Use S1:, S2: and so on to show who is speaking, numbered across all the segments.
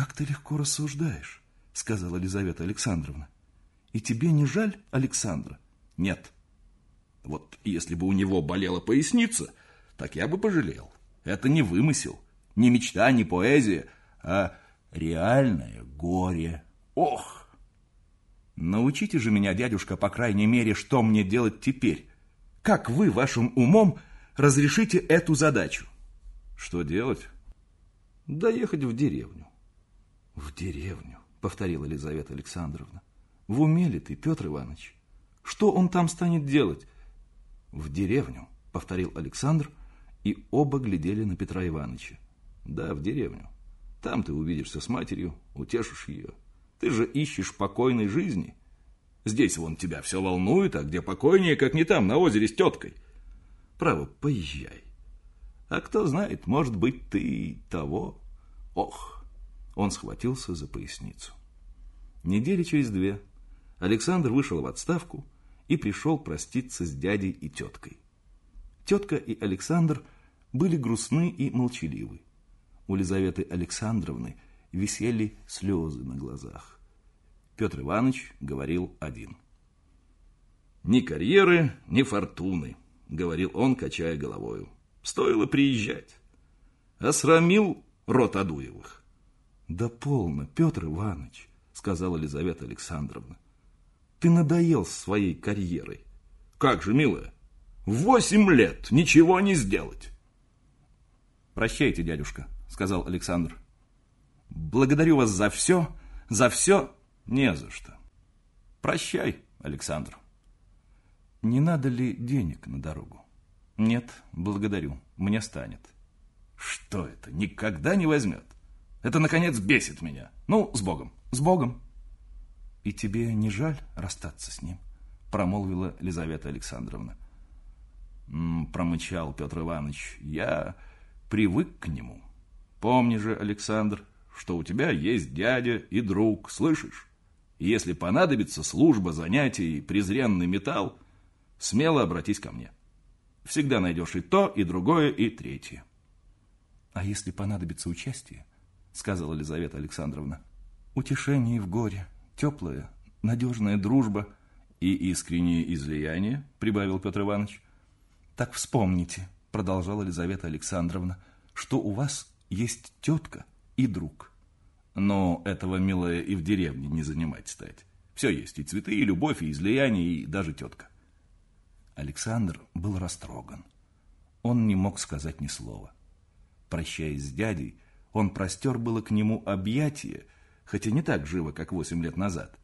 S1: Как ты легко рассуждаешь, сказала Елизавета Александровна. И тебе не жаль Александра?
S2: Нет. Вот если бы у него болела поясница, так я бы пожалел. Это не вымысел, не мечта, не поэзия, а реальное горе. Ох!
S1: Научите же меня, дядюшка, по крайней мере, что мне делать теперь. Как вы вашим умом разрешите эту задачу?
S2: Что делать? Доехать в деревню.
S1: В деревню, повторила Елизавета Александровна. В уме ли ты, Петр Иванович? Что он там станет делать? В деревню, повторил Александр, и оба глядели на Петра Ивановича.
S2: Да, в деревню. Там ты увидишься с матерью, утешишь ее. Ты же ищешь покойной жизни. Здесь вон тебя все волнует, а где покойнее, как не там, на озере с теткой. Право, поезжай. А кто знает, может быть, ты того. Ох, он схватился за поясницу.
S1: Недели через две Александр вышел в отставку и пришел проститься с дядей и теткой. Тетка и Александр были грустны и молчаливы. У Лизаветы Александровны висели слезы на глазах. Петр Иванович говорил один.
S2: «Ни карьеры, ни фортуны», — говорил он, качая головою. «Стоило приезжать. Осрамил рот Адуевых».
S1: «Да полно, Петр Иванович», — сказала Елизавета Александровна. «Ты надоел своей карьерой».
S2: «Как же, милая, восемь лет ничего не сделать».
S1: «Прощайте, дядюшка», сказал Александр. Благодарю вас за все, за все, не за что. Прощай, Александр. Не надо ли денег на дорогу? Нет, благодарю, мне станет.
S2: Что это, никогда не возьмет? Это, наконец, бесит меня. Ну, с Богом, с Богом.
S1: И тебе не жаль расстаться с ним? Промолвила Лизавета Александровна.
S2: Промычал Петр Иванович. Я привык к нему. Помни же, Александр, что у тебя есть дядя и друг, слышишь? Если понадобится служба, занятия и презренный металл, смело обратись ко мне. Всегда найдешь и то, и другое, и третье.
S1: А если понадобится участие, сказала Елизавета Александровна, утешение в горе, теплая, надежная дружба
S2: и искреннее излияние, прибавил Петр Иванович.
S1: Так вспомните, продолжала Елизавета Александровна, что у вас есть тетка и друг.
S2: Но этого, милая, и в деревне не занимать стать. Все есть, и цветы, и любовь, и излияние, и даже тетка.
S1: Александр был растроган. Он не мог сказать ни слова. Прощаясь с дядей, он простер было к нему объятие, хотя не так живо, как восемь лет назад.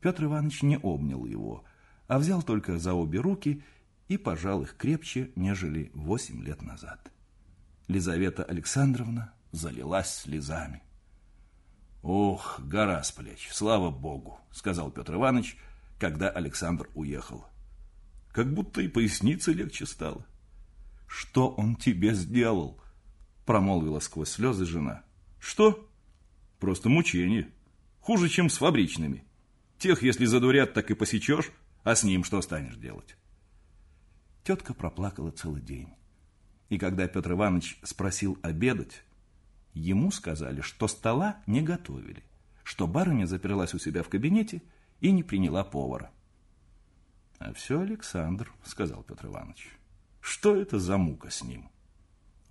S1: Петр Иванович не обнял его, а взял только за обе руки и пожал их крепче, нежели восемь лет назад. Лизавета Александровна залилась слезами.
S2: «Ох, гора с плеч, слава богу!» — сказал Петр Иванович, когда Александр уехал. «Как будто и поясница легче стало».
S1: «Что он тебе сделал?» — промолвила сквозь слезы жена.
S2: «Что? Просто мучение. Хуже, чем с фабричными. Тех, если задурят, так и посечешь, а с ним что станешь делать?»
S1: Тетка проплакала целый день. И когда Петр Иванович спросил обедать, ему сказали, что стола не готовили, что барыня заперлась у себя в кабинете и не приняла повара. «А все Александр», — сказал Петр Иванович. «Что это за мука с ним?»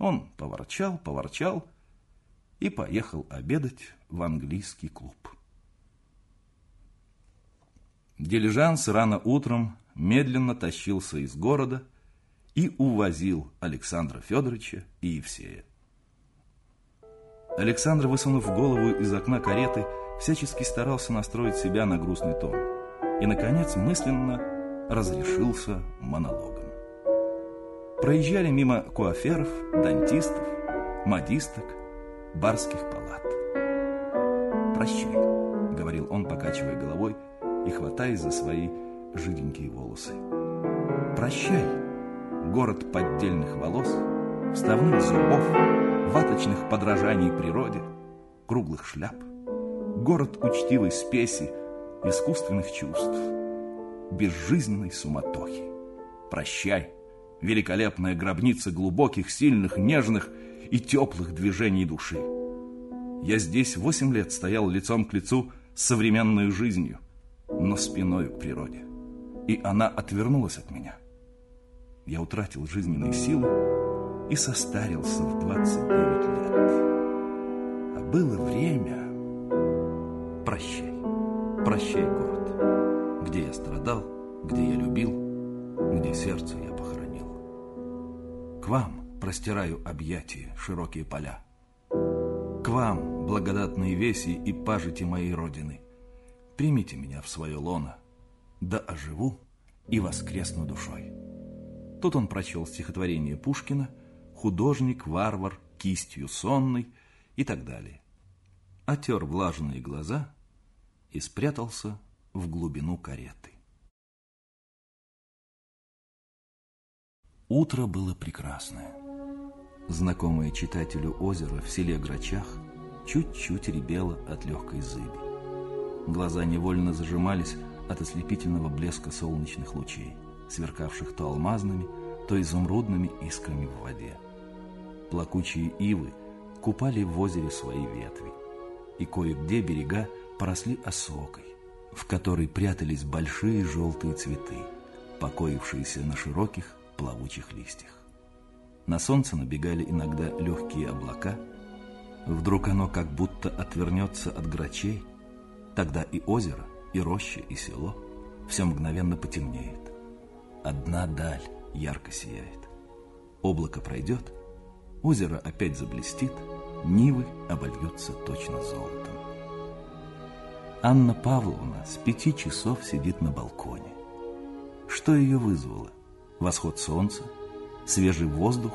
S1: Он поворчал, поворчал и поехал обедать в английский клуб. Дилижанс рано утром медленно тащился из города, и увозил Александра Федоровича и Евсея. Александр, высунув голову из окна кареты, всячески старался настроить себя на грустный тон и, наконец, мысленно разрешился монологом. Проезжали мимо куаферов, дантистов, модисток, барских палат. «Прощай», — говорил он, покачивая головой и хватаясь за свои жиденькие волосы. «Прощай» город поддельных волос, вставных зубов, ваточных подражаний природе, круглых шляп, город учтивой спеси, искусственных чувств, безжизненной суматохи. Прощай, великолепная гробница глубоких, сильных, нежных и теплых движений души. Я здесь восемь лет стоял лицом к лицу с современной жизнью, но спиной к природе. И она отвернулась от меня. Я утратил жизненные силы и состарился в 29 лет. А было время... Прощай, прощай, город, где я страдал, где я любил, где сердце я вам простираю объятия, широкие поля. К вам, благодатные веси и пажити моей родины, примите меня в свое лоно, да оживу и воскресну душой. Тут он прочел стихотворение Пушкина «Художник, варвар, кистью сонный» и так далее. Отер влажные глаза и спрятался в глубину кареты. Утро было прекрасное. Знакомое читателю озеро в селе Грачах чуть-чуть ребело от легкой зыби. Глаза невольно зажимались от ослепительного блеска солнечных лучей, сверкавших то алмазными, то изумрудными искрами в воде. Плакучие ивы купали в озере свои ветви, и кое-где берега поросли осокой, в которой прятались большие желтые цветы, покоившиеся на широких плавучих листьях. На солнце набегали иногда легкие облака. Вдруг оно как будто отвернется от грачей. Тогда и озеро, и роща, и село все мгновенно потемнеет. Одна даль ярко сияет. Облако пройдет, озеро опять заблестит, нивы обольются точно золотом. Анна Павловна с пяти часов сидит на балконе. Что ее вызвало? Восход солнца – свежий воздух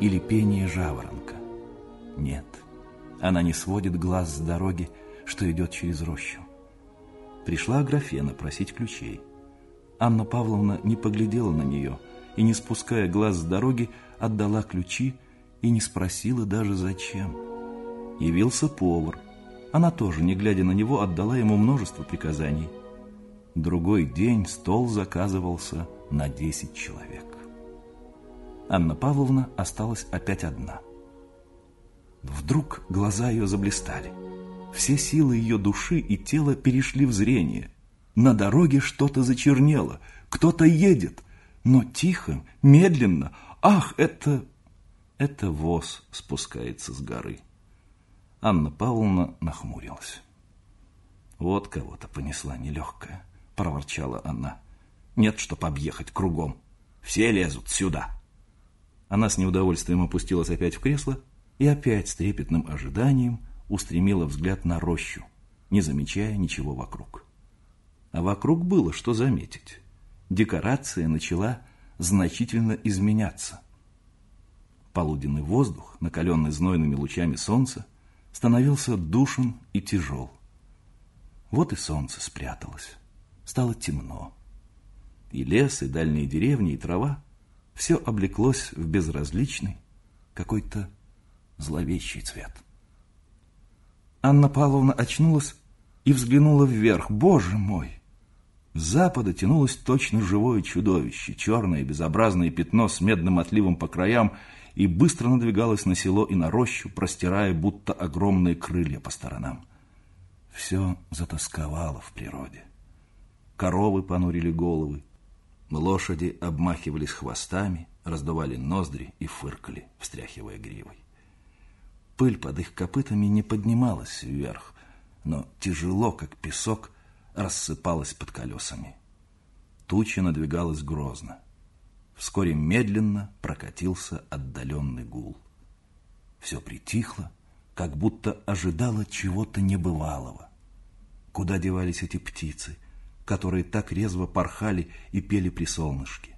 S1: или пение жаворонка. Нет, она не сводит глаз с дороги, что идет через рощу. Пришла Аграфена просить ключей. Анна Павловна не поглядела на нее и, не спуская глаз с дороги, отдала ключи и не спросила даже зачем. Явился повар. Она тоже, не глядя на него, отдала ему множество приказаний. Другой день стол заказывался на десять человек. Анна Павловна осталась опять одна. Вдруг глаза ее заблистали. Все силы ее души и тела перешли в зрение. На дороге что-то зачернело, кто-то едет, но тихо, медленно. Ах, это... Это воз спускается с горы. Анна Павловна нахмурилась. Вот кого-то понесла нелегкая, проворчала она. Нет, чтоб объехать кругом. Все лезут сюда. Она с неудовольствием опустилась опять в кресло и опять с трепетным ожиданием устремила взгляд на рощу, не замечая ничего вокруг. А вокруг было что заметить. Декорация начала значительно изменяться. Полуденный воздух, накаленный знойными лучами солнца, становился душен и тяжел. Вот и солнце спряталось. Стало темно. И лес, и дальние деревни, и трава все облеклось в безразличный, какой-то зловещий цвет. Анна Павловна очнулась и взглянула вверх. Боже мой! С запада тянулось точно живое чудовище, черное безобразное пятно с медным отливом по краям и быстро надвигалось на село и на рощу, простирая будто огромные крылья по сторонам. Все затасковало в природе. Коровы понурили головы, Лошади обмахивались хвостами, раздували ноздри и фыркали, встряхивая гривой. Пыль под их копытами не поднималась вверх, но тяжело, как песок, рассыпалась под колесами. Туча надвигалась грозно. Вскоре медленно прокатился отдаленный гул. Все притихло, как будто ожидало чего-то небывалого. Куда девались эти птицы? Которые так резво порхали и пели при солнышке,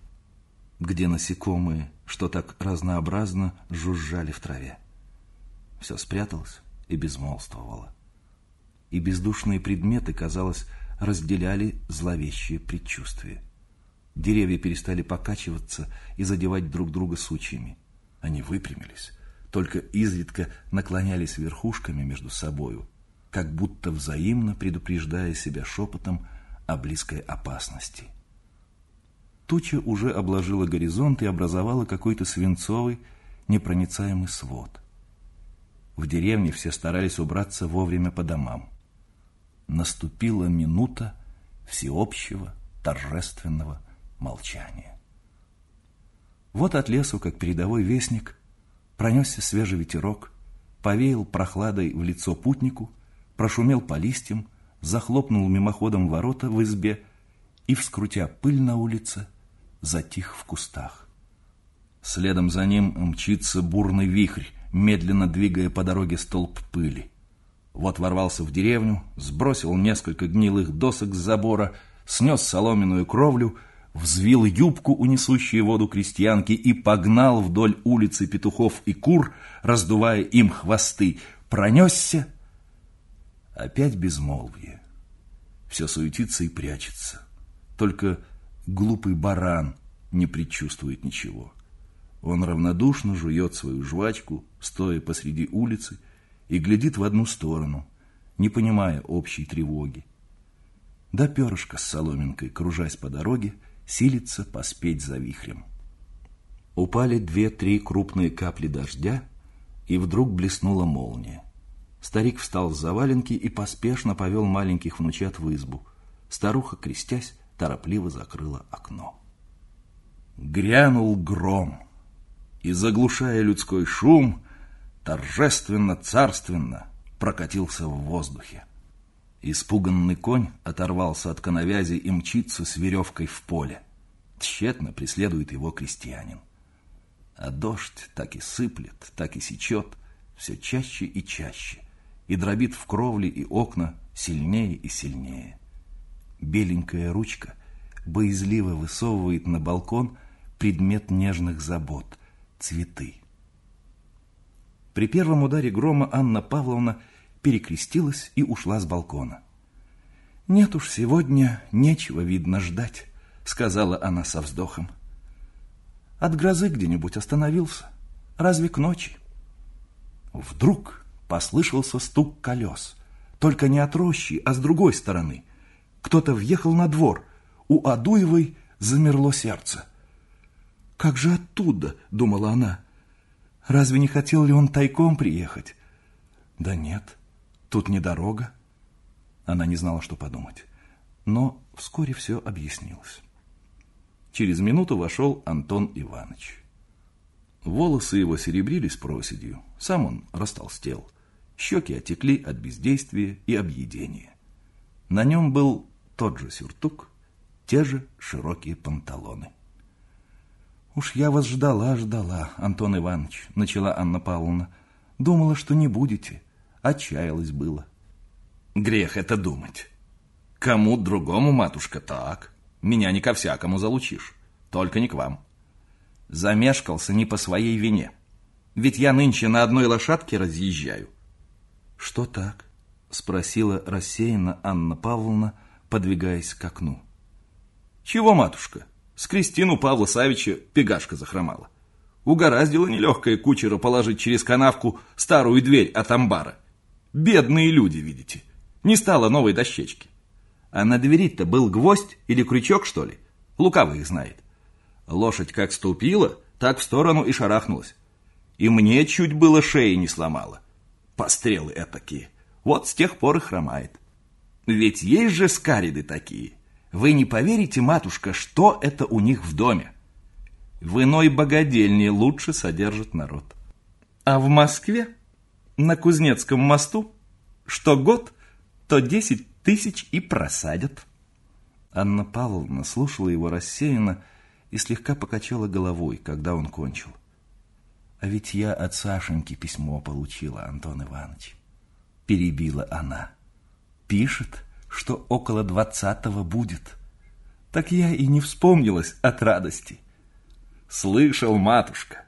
S1: где насекомые, что так разнообразно жужжали в траве. Все спряталось и безмолвствовало. И бездушные предметы, казалось, разделяли зловещие предчувствия. Деревья перестали покачиваться и задевать друг друга сучьями. Они выпрямились, только изредка наклонялись верхушками между собою, как будто взаимно предупреждая себя шепотом о близкой опасности. Туча уже обложила горизонт и образовала какой-то свинцовый, непроницаемый свод. В деревне все старались убраться вовремя по домам. Наступила минута всеобщего торжественного молчания. Вот от лесу, как передовой вестник, пронесся свежий ветерок, повеял прохладой в лицо путнику, прошумел по листьям, захлопнул мимоходом ворота в избе и, вскрутя пыль на улице, затих в кустах. Следом за ним мчится бурный вихрь, медленно двигая по дороге столб пыли. Вот ворвался в деревню, сбросил несколько гнилых досок с забора, снес соломенную кровлю, взвил юбку у воду крестьянки и погнал вдоль улицы петухов и кур, раздувая им хвосты. Пронесся. Опять безмолвие. Все суетится и прячется. Только глупый баран не предчувствует ничего. Он равнодушно жует свою жвачку, стоя посреди улицы, и глядит в одну сторону, не понимая общей тревоги. Да перышко с соломинкой, кружась по дороге, силится поспеть за вихрем. Упали две-три крупные капли дождя, и вдруг блеснула молния. Старик встал с заваленки и поспешно повел маленьких внучат в избу. Старуха, крестясь, торопливо закрыла окно. Грянул гром и, заглушая людской шум, торжественно-царственно прокатился в воздухе. Испуганный конь оторвался от коновязи и мчится с веревкой в поле. Тщетно преследует его крестьянин. А дождь так и сыплет, так и сечет, все чаще и чаще, и дробит в кровли и окна сильнее и сильнее. Беленькая ручка боязливо высовывает на балкон предмет нежных забот — цветы. При первом ударе грома Анна Павловна перекрестилась и ушла с балкона. «Нет уж, сегодня нечего, видно, ждать», — сказала она со вздохом. «От грозы где-нибудь остановился. Разве к ночи?» Вдруг послышался стук колес. Только не от рощи, а с другой стороны. Кто-то въехал на двор. У Адуевой замерло сердце. «Как же оттуда?» — думала она. «Разве не хотел ли он тайком приехать?» «Да нет, тут не дорога». Она не знала, что подумать. Но вскоре все объяснилось. Через минуту вошел Антон Иванович. Волосы его серебрились проседью, сам он растолстел. Щеки отекли от бездействия и объедения. На нем был тот же сюртук, те же широкие панталоны. «Уж я вас ждала, ждала, Антон Иванович», — начала Анна Павловна. «Думала, что не будете. Отчаялась было».
S2: «Грех это думать. Кому другому, матушка, так. Меня не ко всякому залучишь. Только не к вам. Замешкался не по своей вине. Ведь я нынче на одной лошадке разъезжаю».
S1: «Что так?» — спросила рассеянно Анна Павловна, подвигаясь к окну.
S2: «Чего, матушка?» С Кристину Павла Савича пегашка захромала. Угораздило нелегкое кучера положить через канавку старую дверь от амбара. Бедные люди, видите. Не стало новой дощечки. А на двери-то был гвоздь или крючок, что ли? Лукавый их знает. Лошадь как ступила, так в сторону и шарахнулась. И мне чуть было шеи не сломала. Пострелы этакие. Вот с тех пор и хромает. Ведь есть же скариды такие – вы не поверите, матушка, что это у них в доме. В иной богадельне лучше содержит народ. А в Москве, на Кузнецком мосту, что год, то десять тысяч и просадят.
S1: Анна Павловна слушала его рассеянно и слегка покачала головой, когда он кончил. А ведь я от Сашеньки письмо получила, Антон Иванович. Перебила она. Пишет, что около двадцатого будет. Так я и не вспомнилась от радости.
S2: Слышал, матушка.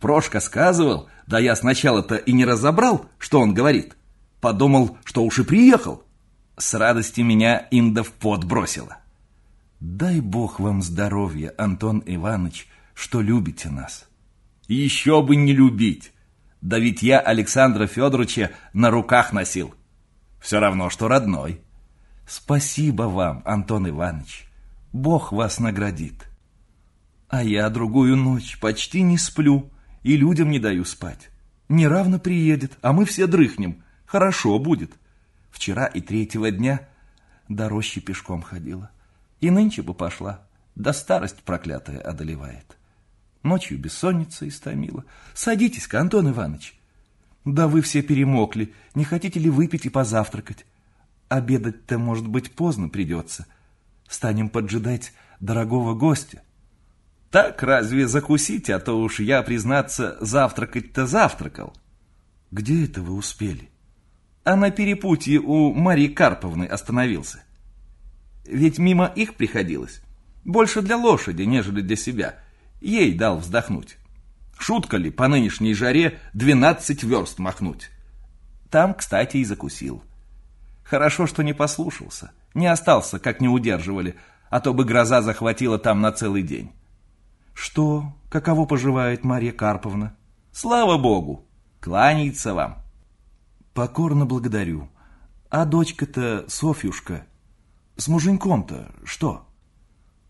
S2: Прошка сказывал, да я сначала-то и не разобрал, что он говорит. Подумал, что уж и приехал. С радости меня Инда в пот бросила.
S1: Дай бог вам здоровья, Антон Иванович, что любите нас.
S2: Еще бы не любить. Да ведь я Александра Федоровича на руках носил. Все равно, что родной.
S1: Спасибо вам, Антон Иванович. Бог вас наградит. А я другую ночь почти не сплю и людям не даю спать. Неравно приедет, а мы все дрыхнем. Хорошо будет. Вчера и третьего дня до рощи пешком ходила. И нынче бы пошла. Да старость проклятая одолевает. Ночью бессонница истомила. Садитесь-ка, Антон Иванович. Да вы все перемокли. Не хотите ли выпить и позавтракать? Обедать-то, может быть, поздно придется. Станем поджидать дорогого гостя. Так разве закусить, а то уж я, признаться, завтракать-то завтракал. Где это вы успели? А на перепутье у Марии Карповны остановился. Ведь мимо их приходилось. Больше для лошади, нежели для себя. Ей дал вздохнуть. Шутка ли по нынешней жаре двенадцать верст махнуть? Там, кстати, и закусил. Хорошо, что не послушался. Не остался, как не удерживали, а то бы гроза захватила там на целый день. Что, каково поживает Марья Карповна? Слава богу, кланяется вам. Покорно благодарю. А дочка-то, Софьюшка, с муженьком-то что?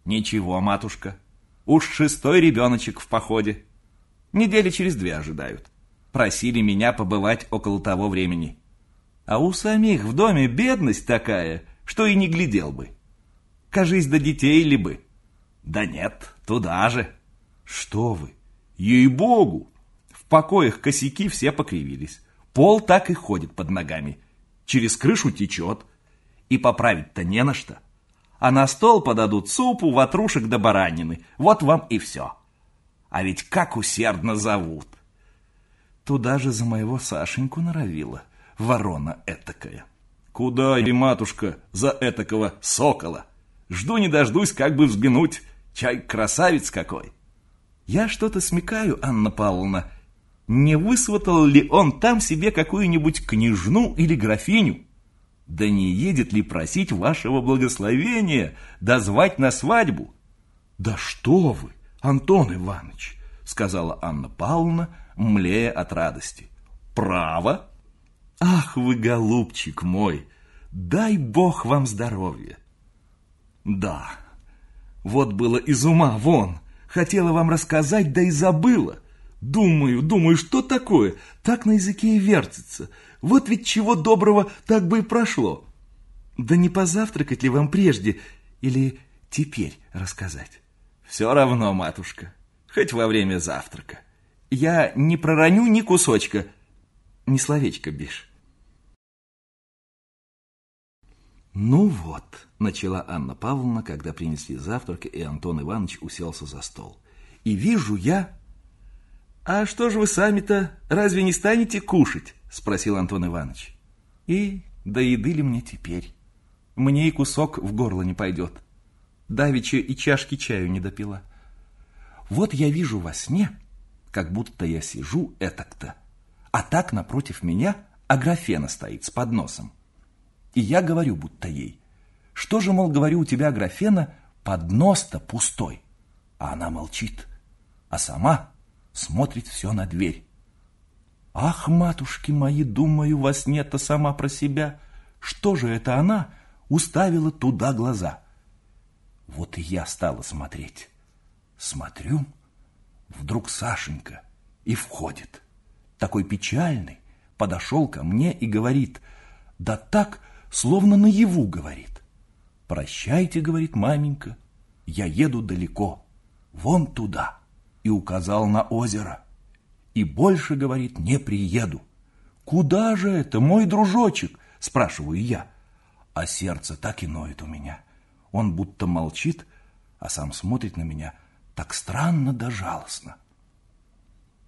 S1: Ничего, матушка. Уж шестой ребеночек в походе. Недели через две ожидают. Просили меня побывать около того времени. А у самих в доме бедность такая, что и не глядел бы. Кажись, до детей ли бы. Да нет, туда же. Что вы? Ей-богу! В покоях косяки все покривились. Пол так и ходит под ногами. Через крышу течет. И поправить-то не на что. А на стол подадут супу, ватрушек да баранины. Вот вам и все. А ведь как усердно зовут. Туда же за моего Сашеньку норовила, ворона этакая. Куда и матушка за этакого сокола? Жду не дождусь, как бы взглянуть. Чай красавец какой. Я что-то смекаю, Анна Павловна. Не высватал ли он там себе какую-нибудь княжну или графиню? Да не едет ли просить вашего благословения, дозвать на свадьбу? Да что вы, Антон Иванович, сказала Анна Павловна, млея от радости. Право? Ах вы, голубчик мой, дай бог вам здоровья. Да, вот было из ума вон, Хотела вам рассказать, да и забыла. Думаю, думаю, что такое? Так на языке и вертится. Вот ведь чего доброго так бы и прошло. Да не позавтракать ли вам прежде или теперь рассказать? Все равно, матушка, хоть во время завтрака. Я не пророню ни кусочка, ни словечка, бишь. «Ну вот», — начала Анна Павловна, когда принесли завтрак, и Антон Иванович уселся за стол. «И вижу я...» «А что же вы сами-то разве не станете кушать?» — спросил Антон Иванович. «И до еды ли мне теперь? Мне и кусок в горло не пойдет. Давича и чашки чаю не допила. Вот я вижу во сне, как будто я сижу этак-то, а так напротив меня Аграфена стоит с подносом. И я говорю, будто ей, что же, мол, говорю, у тебя, Графена, поднос-то пустой. А она молчит, а сама смотрит все на дверь. Ах, матушки мои, думаю, во сне-то сама про себя. Что же это она уставила туда глаза? Вот и я стала смотреть. Смотрю, вдруг Сашенька и входит. Такой печальный, подошел ко мне и говорит, да так, словно наяву говорит. «Прощайте», — говорит маменька, — «я еду далеко, вон туда», и указал на озеро. И больше, говорит, не приеду. «Куда же это, мой дружочек?» — спрашиваю я. А сердце так и ноет у меня. Он будто молчит, а сам смотрит на меня так странно да жалостно.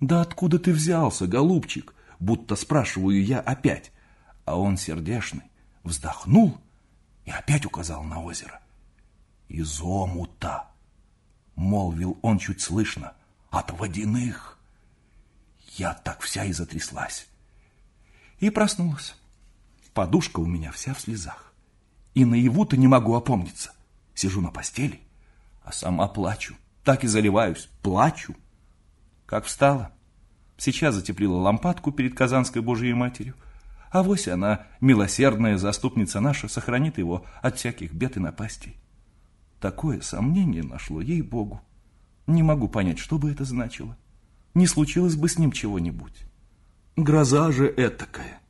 S1: «Да откуда ты взялся, голубчик?» Будто спрашиваю я опять, а он сердешный вздохнул и опять указал на озеро. «Из омута!» — молвил он чуть слышно. «От водяных!» Я так вся и затряслась. И проснулась. Подушка у меня вся в слезах. И наяву-то не могу опомниться. Сижу на постели, а сама плачу. Так и заливаюсь, плачу. Как встала, сейчас затеплила лампадку перед Казанской Божией Матерью, а вось она, милосердная заступница наша, сохранит его от всяких бед и напастей. Такое сомнение нашло ей-богу. Не могу понять, что бы это значило. Не случилось бы с ним чего-нибудь.
S2: Гроза же этакая.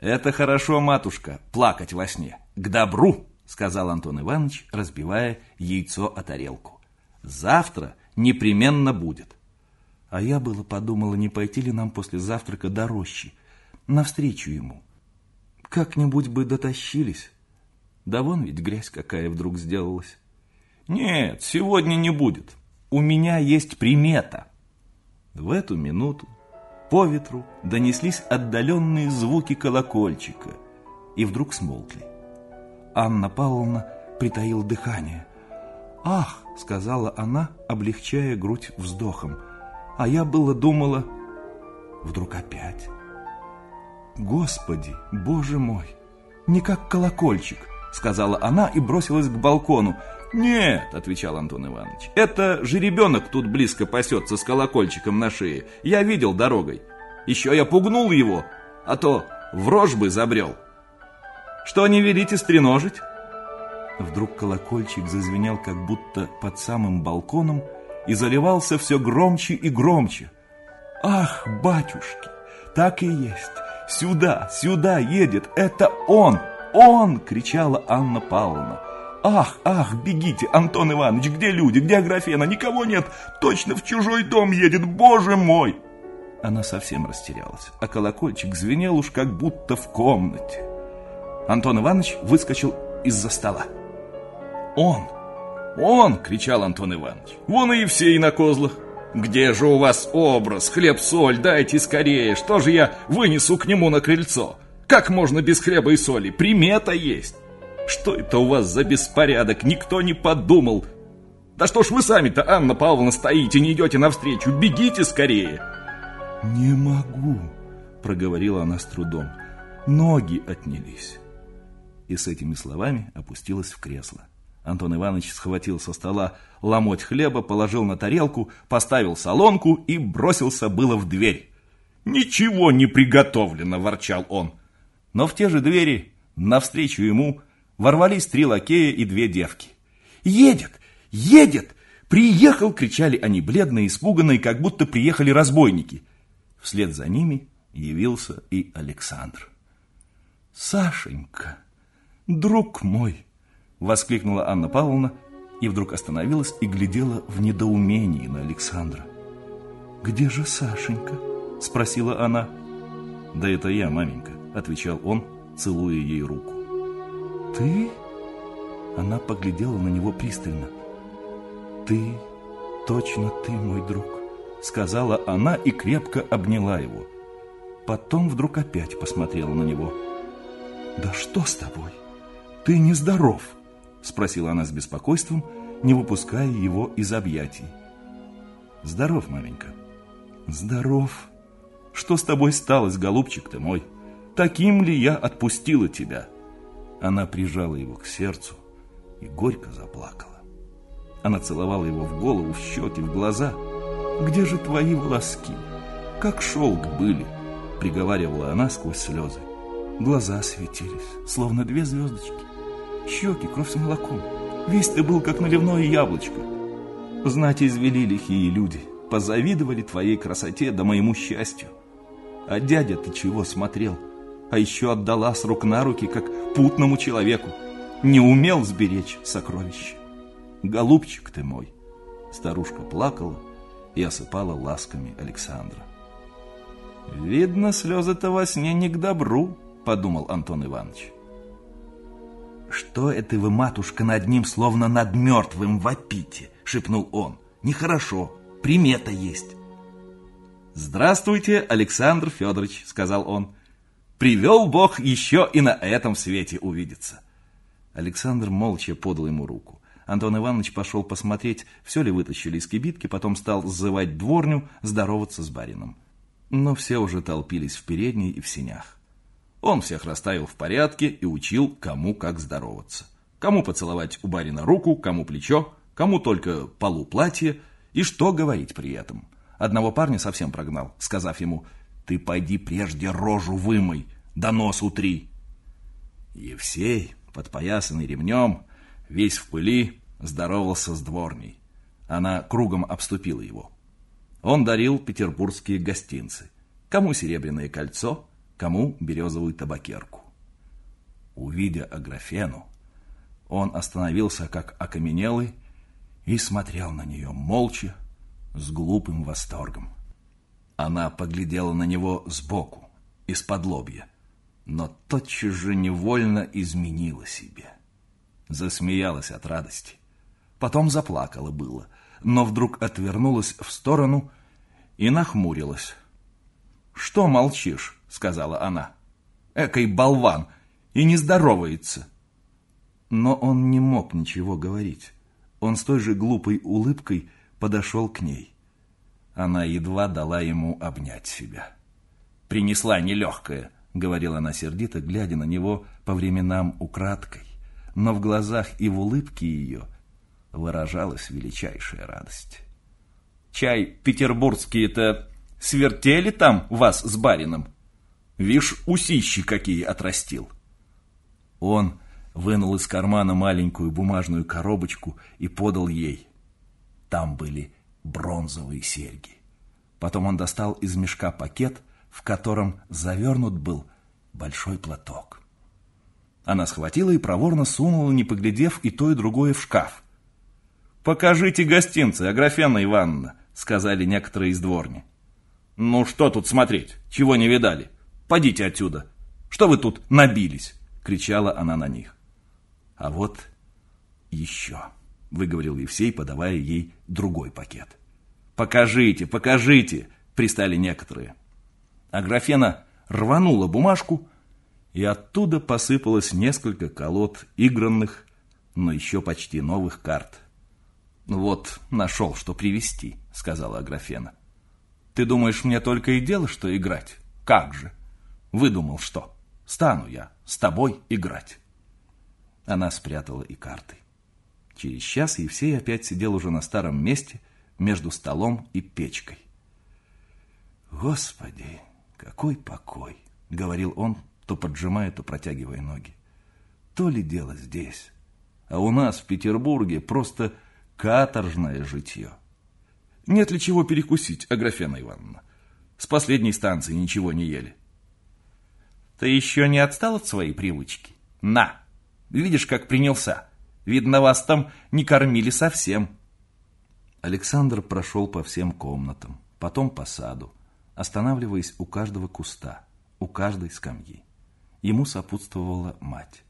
S1: Это хорошо, матушка, плакать во сне. К добру, сказал Антон Иванович, разбивая яйцо о тарелку. Завтра непременно будет. А я было подумала, не пойти ли нам после завтрака до рощи, навстречу ему. Как-нибудь бы дотащились. Да вон ведь грязь какая вдруг сделалась. Нет, сегодня не будет. У меня есть примета. В эту минуту по ветру донеслись отдаленные звуки колокольчика и вдруг смолкли. Анна Павловна притаила дыхание. «Ах!» — сказала она, облегчая грудь вздохом. А я было думала... Вдруг опять. «Господи, Боже мой! Не как колокольчик!» — сказала она и бросилась к балкону.
S2: «Нет», — отвечал Антон Иванович, — «это жеребенок тут близко пасется с колокольчиком на шее. Я видел дорогой. Еще я пугнул его, а то в рожь бы забрел. Что не велите стреножить?»
S1: Вдруг колокольчик зазвенел, как будто под самым балконом, и заливался все громче и громче. «Ах, батюшки, так и есть! Сюда, сюда едет! Это он! Он!» — кричала Анна Павловна. «Ах, ах, бегите, Антон Иванович, где люди, где Аграфена? Никого нет, точно в чужой дом едет, боже мой!» Она совсем растерялась, а колокольчик звенел уж как будто в комнате. Антон Иванович выскочил из-за стола.
S2: «Он! Он!» — кричал Антон Иванович. «Вон и Евсей на козлах! Где же у вас образ, хлеб-соль, дайте скорее, что же я вынесу к нему на крыльцо? Как можно без хлеба и соли? Примета есть!» Что это у вас за беспорядок? Никто не подумал. Да что ж вы сами-то, Анна Павловна, стоите, не идете навстречу? Бегите скорее!»
S1: «Не могу», — проговорила она с трудом. «Ноги отнялись». И с этими словами опустилась в кресло. Антон Иванович схватил со стола ломоть хлеба, положил на тарелку, поставил солонку и бросился было в дверь.
S2: «Ничего не приготовлено!» – ворчал он.
S1: Но в те же двери, навстречу ему, ворвались три лакея и две девки. «Едет! Едет! Приехал!» — кричали они, бледные, испуганные, как будто приехали разбойники. Вслед за ними явился и Александр. «Сашенька, друг мой!» — воскликнула Анна Павловна и вдруг остановилась и глядела в недоумении на Александра. «Где же Сашенька?» — спросила она. «Да это я, маменька», — отвечал он, целуя ей руку. «Ты?» Она поглядела на него пристально. «Ты, точно ты, мой друг», — сказала она и крепко обняла его. Потом вдруг опять посмотрела на него. «Да что с тобой? Ты нездоров!» — спросила она с беспокойством, не выпуская его из объятий. «Здоров, маменька». «Здоров. Что с тобой сталось, голубчик ты мой? Таким ли я отпустила тебя?» Она прижала его к сердцу и горько заплакала. Она целовала его в голову, в щеки, в глаза. «Где же твои волоски? Как шелк были!» Приговаривала она сквозь слезы. Глаза светились, словно две звездочки. Щеки, кровь с молоком. Весь ты был, как наливное яблочко. Знать извели лихие люди. Позавидовали твоей красоте да моему счастью. А дядя ты чего смотрел? А еще отдала с рук на руки, как путному человеку. Не умел сберечь сокровище. Голубчик ты мой. Старушка плакала и осыпала ласками Александра. «Видно, слезы-то во сне не к добру», — подумал Антон Иванович. «Что это вы, матушка, над ним, словно над мертвым, вопите?» — шепнул он. «Нехорошо, примета есть». «Здравствуйте, Александр Федорович», — сказал он. Привел Бог еще и на этом свете увидеться. Александр молча подал ему руку. Антон Иванович пошел посмотреть, все ли вытащили из кибитки, потом стал зазывать дворню, здороваться с барином. Но все уже толпились в передней и в сенях. Он всех расставил в порядке и учил, кому как здороваться. Кому поцеловать у барина руку, кому плечо, кому только полу платье и что говорить при этом. Одного парня совсем прогнал, сказав ему ты пойди прежде рожу вымой, да нос утри. Евсей, подпоясанный ремнем, весь в пыли, здоровался с дворней. Она кругом обступила его. Он дарил петербургские гостинцы. кому серебряное кольцо, кому березовую табакерку. Увидя Аграфену, он остановился как окаменелый и смотрел на нее молча, с глупым восторгом. Она поглядела на него сбоку, из-под лобья, но тотчас же невольно изменила себе. Засмеялась от радости. Потом заплакала было, но вдруг отвернулась в сторону и нахмурилась. «Что молчишь?» — сказала она. «Экой болван! И не здоровается!» Но он не мог ничего говорить. Он с той же глупой улыбкой подошел к ней. Она едва дала ему обнять себя. «Принесла нелегкая», — говорила она сердито, глядя на него по временам украдкой. Но в глазах и в улыбке ее выражалась величайшая радость. «Чай петербургские-то свертели там вас с барином? Вишь, усищи какие отрастил!» Он вынул из кармана маленькую бумажную коробочку и подал ей. Там были бронзовые серьги. Потом он достал из мешка пакет, в котором завернут был большой платок. Она схватила и проворно сунула, не поглядев, и то, и другое в шкаф. «Покажите гостинцы, Аграфена Ивановна», — сказали некоторые из дворни. «Ну что тут смотреть? Чего не видали? Подите отсюда! Что вы тут набились?» — кричала она на них. «А вот еще» выговорил Евсей, подавая ей другой пакет. «Покажите, покажите!» – пристали некоторые. А графена рванула бумажку, и оттуда посыпалось несколько колод игранных, но еще почти новых карт. «Вот, нашел, что привезти», — сказала Аграфена. «Ты думаешь, мне только и дело, что играть? Как же? Выдумал, что? Стану я с тобой играть». Она спрятала и карты. Через час Евсей опять сидел уже на старом месте между столом и печкой. «Господи, какой покой!» — говорил он, то поджимая, то протягивая ноги. «То ли дело здесь, а у нас в Петербурге просто каторжное житье. Нет ли чего перекусить, Аграфена Ивановна? С последней станции ничего не ели». «Ты еще не отстал от своей привычки? На! Видишь, как принялся!» Видно, вас там не кормили совсем. Александр прошел по всем комнатам, потом по саду, останавливаясь у каждого куста, у каждой скамьи. Ему сопутствовала мать.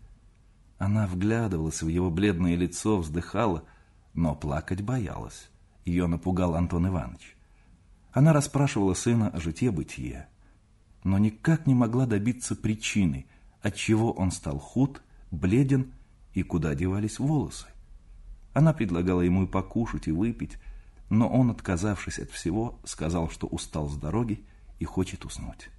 S1: Она вглядывалась в его бледное лицо, вздыхала, но плакать боялась. Ее напугал Антон Иванович. Она расспрашивала сына о житье-бытие, но никак не могла добиться причины, отчего он стал худ, бледен и куда девались волосы. Она предлагала ему и покушать, и выпить, но он, отказавшись от всего, сказал, что устал с дороги и хочет уснуть.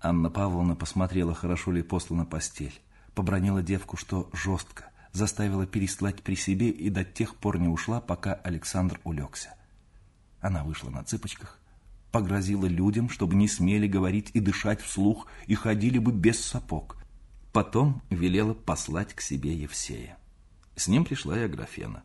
S1: Анна Павловна посмотрела, хорошо ли послана постель, побронила девку, что жестко, заставила переслать при себе и до тех пор не ушла, пока Александр улегся. Она вышла на цыпочках, погрозила людям, чтобы не смели говорить и дышать вслух, и ходили бы без сапог. Потом велела послать к себе Евсея. С ним пришла и Аграфена.